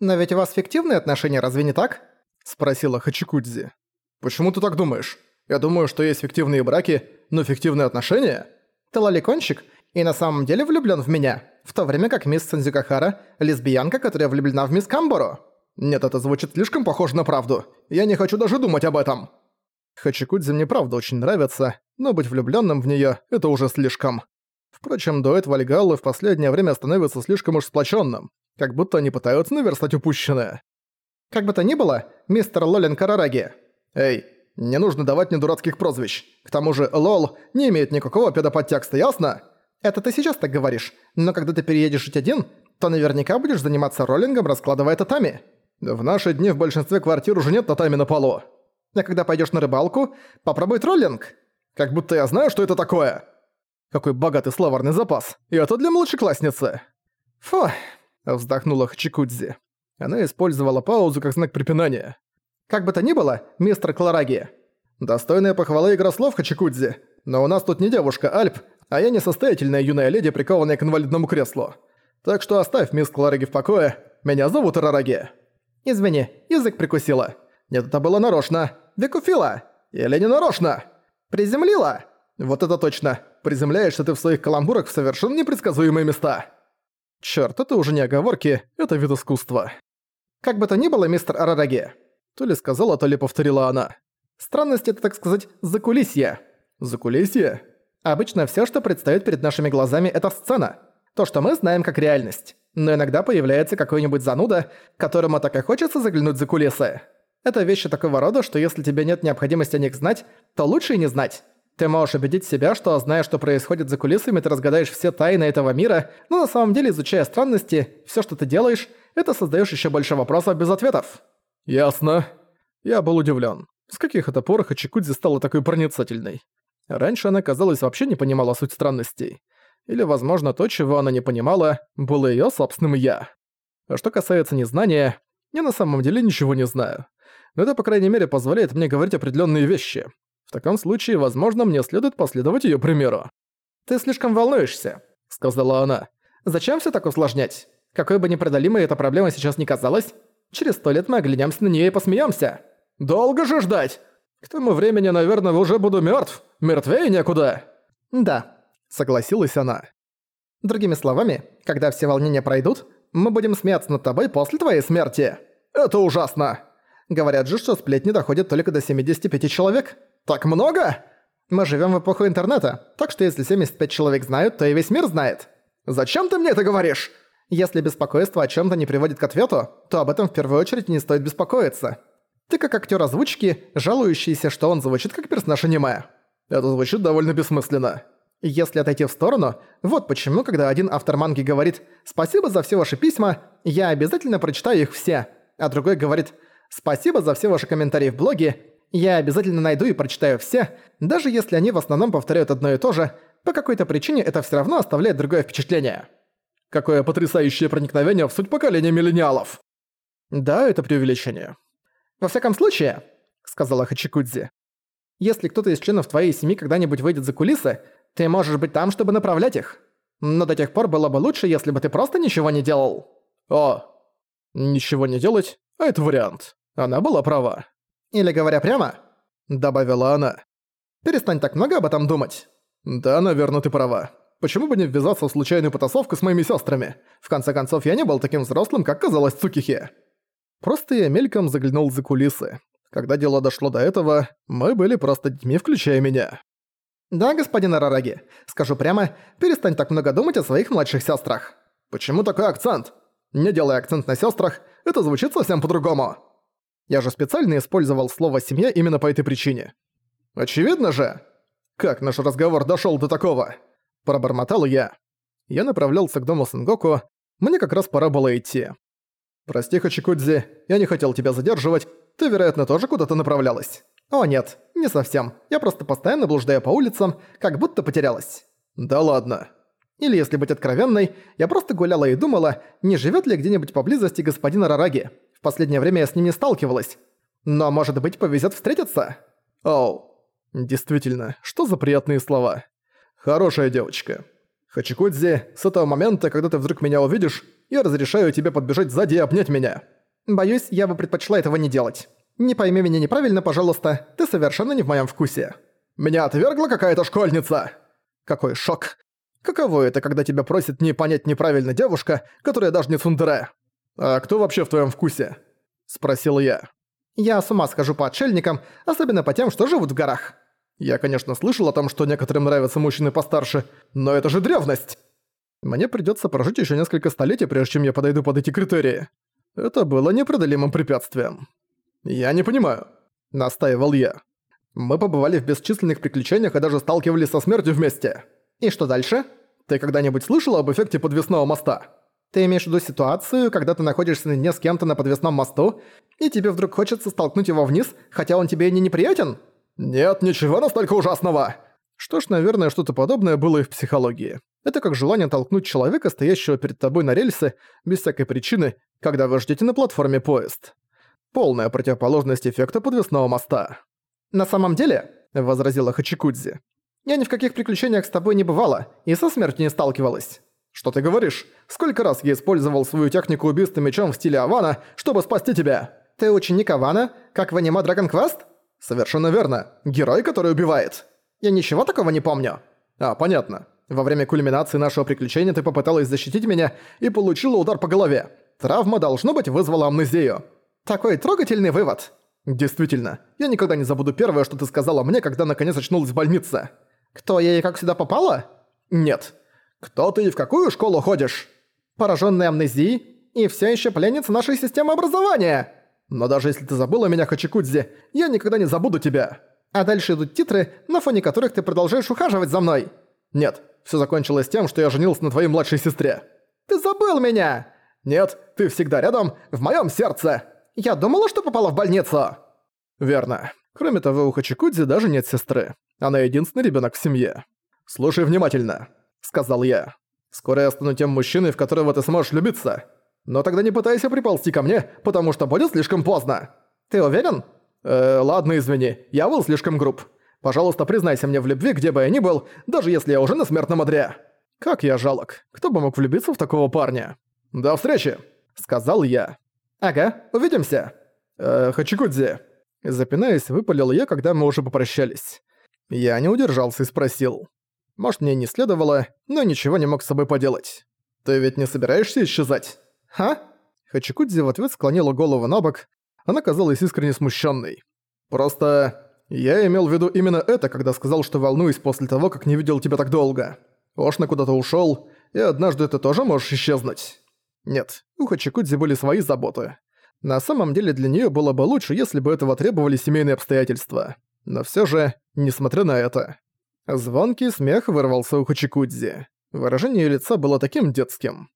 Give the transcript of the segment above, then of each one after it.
«Но ведь у вас фиктивные отношения, разве не так?» – спросила Хачикудзи. «Почему ты так думаешь? Я думаю, что есть фиктивные браки, но фиктивные отношения?» «Ты лоликончик и на самом деле влюблён в меня, в то время как мисс Сандзюкахара – лесбиянка, которая влюблена в мисс Камборо». «Нет, это звучит слишком похоже на правду. Я не хочу даже думать об этом». Хачикудзе мне правда очень нравится, но быть влюблённым в неё – это уже слишком. Впрочем, дуэт Вальгаллы в последнее время становится слишком уж сплоченным, как будто они пытаются наверстать упущенное. Как бы то ни было, мистер Лолин Карараги. Эй, не нужно давать мне дурацких прозвищ. К тому же «лол» не имеет никакого педоподтекста, ясно? Это ты сейчас так говоришь, но когда ты переедешь жить один, то наверняка будешь заниматься роллингом, раскладывая татами. В наши дни в большинстве квартир уже нет татами на полу. А когда пойдешь на рыбалку, попробуй троллинг. Как будто я знаю, что это такое. Какой богатый словарный запас. И это для младшеклассницы. Фу, вздохнула Хачикудзи. Она использовала паузу как знак препинания. Как бы то ни было, мистер Клараги. Достойная похвала игра слов Хачикудзи. Но у нас тут не девушка Альп, а я не состоятельная юная леди, прикованная к инвалидному креслу. Так что оставь мисс Клараги в покое. Меня зовут Рараги. Извини, язык прикусила. Нет, это было нарочно. Викуфила. Или не нарочно. Приземлила. Вот это точно. Приземляешься ты в своих каламбурах в совершенно непредсказуемые места. Чёрт, это уже не оговорки, это вид искусства. Как бы то ни было, мистер Арараги. То ли сказала, то ли повторила она. Странность это, так сказать, закулисье. Закулисье? Обычно всё, что предстаёт перед нашими глазами, это сцена. То, что мы знаем как реальность. Но иногда появляется какой-нибудь зануда, которому так и хочется заглянуть за кулисы. Это вещи такого рода, что если тебе нет необходимости о них знать, то лучше и не знать. Ты можешь убедить себя, что, зная, что происходит за кулисами, ты разгадаешь все тайны этого мира, но на самом деле, изучая странности, все, что ты делаешь, это создаешь еще больше вопросов без ответов. Ясно. Я был удивлен. С каких это пор Хачикудзи стала такой проницательной? Раньше она, казалось, вообще не понимала суть странностей. Или, возможно, то, чего она не понимала, было ее собственным «я». А что касается незнания, я на самом деле ничего не знаю. Но это, по крайней мере, позволяет мне говорить определенные вещи. В таком случае, возможно, мне следует последовать её примеру. «Ты слишком волнуешься», — сказала она. «Зачем всё так усложнять? Какой бы непреодолимой эта проблема сейчас не казалась, через сто лет мы оглянемся на неё и посмеёмся. Долго же ждать? К тому времени, наверное, уже буду мёртв. Мертвее некуда». «Да», — согласилась она. «Другими словами, когда все волнения пройдут, мы будем смеяться над тобой после твоей смерти». «Это ужасно!» Говорят же, что сплетни доходят только до 75 человек. «Так много?» «Мы живем в эпоху интернета, так что если 75 человек знают, то и весь мир знает». «Зачем ты мне это говоришь?» «Если беспокойство о чем то не приводит к ответу, то об этом в первую очередь не стоит беспокоиться. Ты как актер озвучки, жалующийся, что он звучит как персонаж аниме». «Это звучит довольно бессмысленно». Если отойти в сторону, вот почему, когда один автор манги говорит «Спасибо за все ваши письма, я обязательно прочитаю их все», а другой говорит «Спасибо за все ваши комментарии в блоге, я обязательно найду и прочитаю все, даже если они в основном повторяют одно и то же, по какой-то причине это все равно оставляет другое впечатление. Какое потрясающее проникновение в суть поколения миллениалов. Да, это преувеличение. Во всяком случае, сказала Хачикудзи, если кто-то из членов твоей семьи когда-нибудь выйдет за кулисы, ты можешь быть там, чтобы направлять их. Но до тех пор было бы лучше, если бы ты просто ничего не делал. О, ничего не делать? А это вариант. Она была права. Или говоря прямо, добавила она, перестань так много об этом думать. Да, наверное, ты права. Почему бы не ввязаться в случайную потасовку с моими сестрами? В конце концов, я не был таким взрослым, как казалось Цукихе. Просто я мельком заглянул за кулисы. Когда дело дошло до этого, мы были просто детьми, включая меня. «Да, господин Арараги, скажу прямо, перестань так много думать о своих младших сестрах. «Почему такой акцент?» «Не делай акцент на сестрах, это звучит совсем по-другому». Я же специально использовал слово «семья» именно по этой причине. Очевидно же. Как наш разговор дошёл до такого? Пробормотал я. Я направлялся к дому Сенгоку, мне как раз пора было идти. «Прости, Хачикудзи, я не хотел тебя задерживать, ты, вероятно, тоже куда-то направлялась?» «О нет, не совсем. Я просто постоянно блуждаю по улицам, как будто потерялась». «Да ладно». Или, если быть откровенной, я просто гуляла и думала, не живет ли где-нибудь поблизости господин Рараги. В последнее время я с ним не сталкивалась. Но, может быть, повезет встретиться? Оу. Действительно, что за приятные слова. Хорошая девочка. Хачикудзи, с этого момента, когда ты вдруг меня увидишь, я разрешаю тебе подбежать сзади и обнять меня». «Боюсь, я бы предпочла этого не делать. Не пойми меня неправильно, пожалуйста, ты совершенно не в моем вкусе». «Меня отвергла какая-то школьница!» Какой шок. Каково это, когда тебя просит не понять неправильно девушка, которая даже не цундере? А кто вообще в твоем вкусе? Спросил я. Я с ума схожу по отшельникам, особенно по тем, что живут в горах. Я, конечно, слышал о том, что некоторым нравятся мужчины постарше, но это же древность. Мне придётся прожить ещё несколько столетий, прежде чем я подойду под эти критерии. Это было непреодолимым препятствием. Я не понимаю, настаивал я. Мы побывали в бесчисленных приключениях и даже сталкивались со смертью вместе. И что дальше? Ты когда-нибудь слышал об эффекте подвесного моста? Ты имеешь в виду ситуацию, когда ты находишься наедине с кем-то на подвесном мосту, и тебе вдруг хочется столкнуть его вниз, хотя он тебе и не неприятен? Нет, ничего настолько ужасного. Что ж, наверное, что-то подобное было и в психологии. Это как желание толкнуть человека, стоящего перед тобой на рельсы, без всякой причины, когда вы ждете на платформе поезд. Полная противоположность эффекта подвесного моста. «На самом деле», — возразила Хачикудзи, «я ни в каких приключениях с тобой не бывала и со смертью не сталкивалась». «Что ты говоришь? Сколько раз я использовал свою технику убийства мечом в стиле Авана, чтобы спасти тебя?» «Ты ученик Авана, как в аниме Dragon Quest?» «Совершенно верно. Герой, который убивает». «Я ничего такого не помню». «А, понятно. Во время кульминации нашего приключения ты попыталась защитить меня и получила удар по голове. Травма, должно быть, вызвала амнезию». «Такой трогательный вывод». «Действительно, я никогда не забуду первое, что ты сказала мне, когда наконец очнулась в больнице». «Кто я и как сюда попала?» «Нет. «Кто ты и в какую школу ходишь?» «Поражённый амнезией и всё ещё пленница нашей системы образования!» «Но даже если ты забыла меня, Хачикудзи, я никогда не забуду тебя!» «А дальше идут титры, на фоне которых ты продолжаешь ухаживать за мной!» «Нет, всё закончилось тем, что я женился на твоей младшей сестре!» «Ты забыл меня!» «Нет, ты всегда рядом, в моём сердце!» «Я думала, что попала в больницу!» «Верно. Кроме того, у Хачикудзи даже нет сестры. Она единственный ребёнок в семье. Слушай внимательно. — сказал я. «Скоро я стану тем мужчиной, в которого ты сможешь влюбиться. Но тогда не пытайся приползти ко мне, потому что будет слишком поздно». «Ты уверен?» «Э, ладно, извини, я был слишком груб. Пожалуйста, признайся мне в любви, где бы я ни был, даже если я уже на смертном одре». «Как я жалок. Кто бы мог влюбиться в такого парня?» «До встречи», — сказал я. «Ага, увидимся». «Э, Хачикудзи». Запинаясь, выпалил я, когда мы уже попрощались. Я не удержался и спросил. Может, мне не следовало, но ничего не мог с собой поделать. Ты ведь не собираешься исчезать? Ха? Хачикудзи в ответ склонила голову на бок. Она казалась искренне смущенной. Просто я имел в виду именно это, когда сказал, что волнуюсь после того, как не видел тебя так долго. Ошна куда-то ушел, и однажды ты тоже можешь исчезнуть. Нет, у Хачикудзи были свои заботы. На самом деле для нее было бы лучше, если бы этого требовали семейные обстоятельства. Но все же, несмотря на это, Звонкий смех вырвался у Хачикудзи. Выражение лица было таким детским.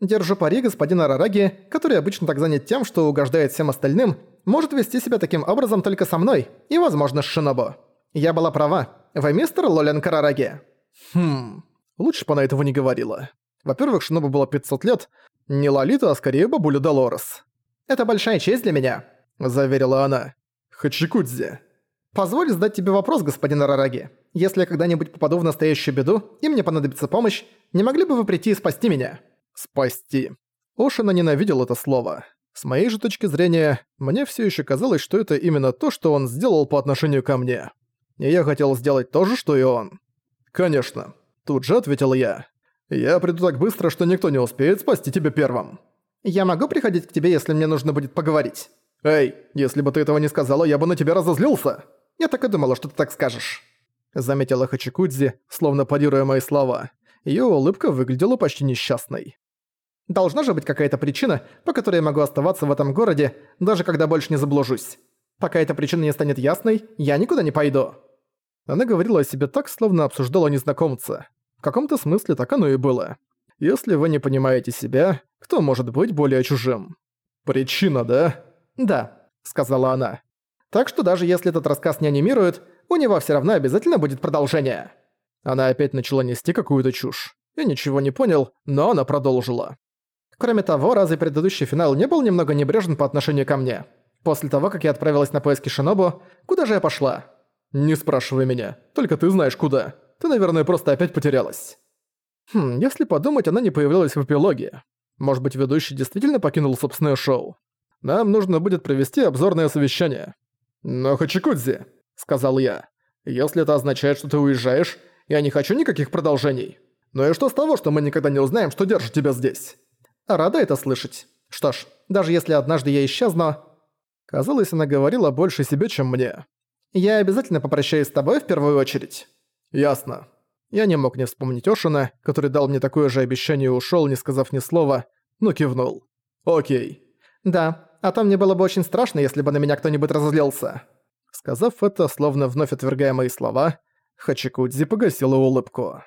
«Держу пари, господин Арараги, который обычно так занят тем, что угождает всем остальным, может вести себя таким образом только со мной и, возможно, с Шинобу. Я была права. Вы мистер Лолен Карараги?» «Хм... Лучше бы она этого не говорила. Во-первых, Шинобу было 500 лет, не Лолита, а скорее бабуля Долорес. «Это большая честь для меня», — заверила она. «Хачикудзи». «Позволь задать тебе вопрос, господин Арараги. Если я когда-нибудь попаду в настоящую беду, и мне понадобится помощь, не могли бы вы прийти и спасти меня?» «Спасти». Ошина ненавидел это слово. С моей же точки зрения, мне все еще казалось, что это именно то, что он сделал по отношению ко мне. И я хотел сделать то же, что и он. «Конечно», — тут же ответил я. «Я приду так быстро, что никто не успеет спасти тебя первым». «Я могу приходить к тебе, если мне нужно будет поговорить?» «Эй, если бы ты этого не сказала, я бы на тебя разозлился!» «Я так и думала, что ты так скажешь» заметила Хачикудзи, словно парируя мои слова. Её улыбка выглядела почти несчастной. «Должна же быть какая-то причина, по которой я могу оставаться в этом городе, даже когда больше не заблужусь. Пока эта причина не станет ясной, я никуда не пойду». Она говорила о себе так, словно обсуждала незнакомца. В каком-то смысле так оно и было. Если вы не понимаете себя, кто может быть более чужим? Причина, да? Да, сказала она. Так что даже если этот рассказ не анимирует, у него все равно обязательно будет продолжение». Она опять начала нести какую-то чушь. Я ничего не понял, но она продолжила. Кроме того, разве предыдущий финал не был немного небрежен по отношению ко мне? После того, как я отправилась на поиски Шинобу, куда же я пошла? Не спрашивай меня, только ты знаешь куда. Ты, наверное, просто опять потерялась. Хм, если подумать, она не появлялась в эпилоге. Может быть, ведущий действительно покинул собственное шоу? Нам нужно будет провести обзорное совещание. «Но Хачикудзи», — сказал я, — «если это означает, что ты уезжаешь, я не хочу никаких продолжений. Ну и что с того, что мы никогда не узнаем, что держит тебя здесь?» Рада это слышать. Что ж, даже если однажды я исчезну... Казалось, она говорила больше себе, чем мне. Я обязательно попрощаюсь с тобой в первую очередь. Ясно. Я не мог не вспомнить Ошина, который дал мне такое же обещание и ушёл, не сказав ни слова, но кивнул. Окей. Да, а то мне было бы очень страшно, если бы на меня кто-нибудь разозлился. Сказав это, словно вновь отвергая мои слова, Хачикудзи погасила улыбку.